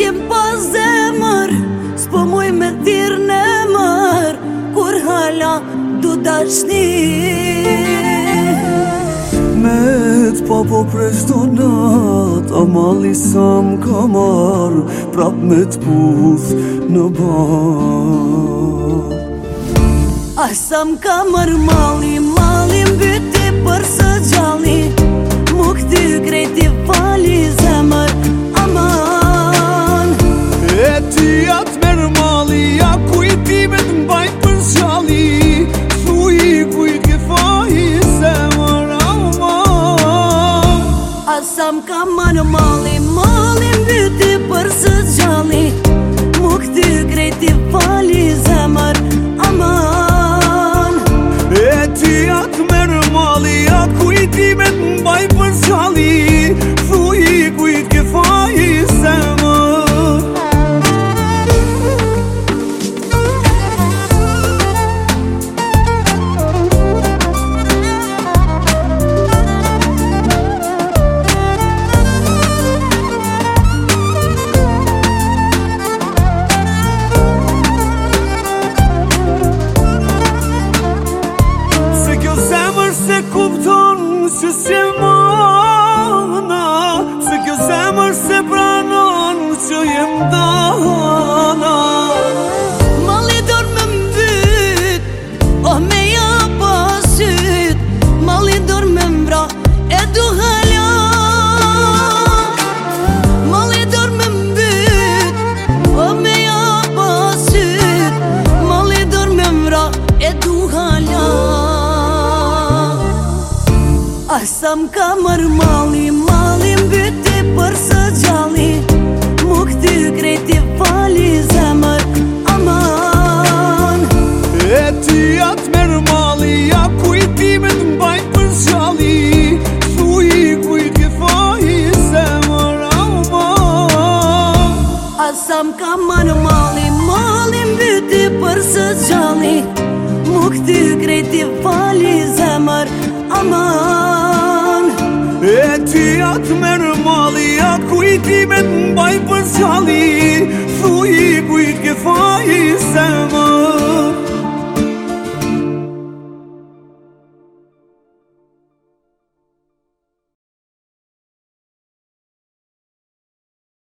jem pa zemër S'po muj me thirë në mërë Kur hala du dashni Me të pa po presh do natë A mali sa më Prap me të në barë A sa më ka Kam ka manë mali Mali mbyti për së gjali Mu këty fali se kupton Se se mana Se kjo se pranon Që jem dana Sam kamar mali, malin bëti për së gjalli Mukti kreti fali, zemër aman E ti atë merë mali, a kuj timën bajnë për gjalli Su i kuj këfahi, zemër aman sam kamar mali, malin bëti për së gjalli Mukti kreti fali, zemër aman A të mërë malli A kujti me të mbaj për shalli Thuji kujtë këfa i sem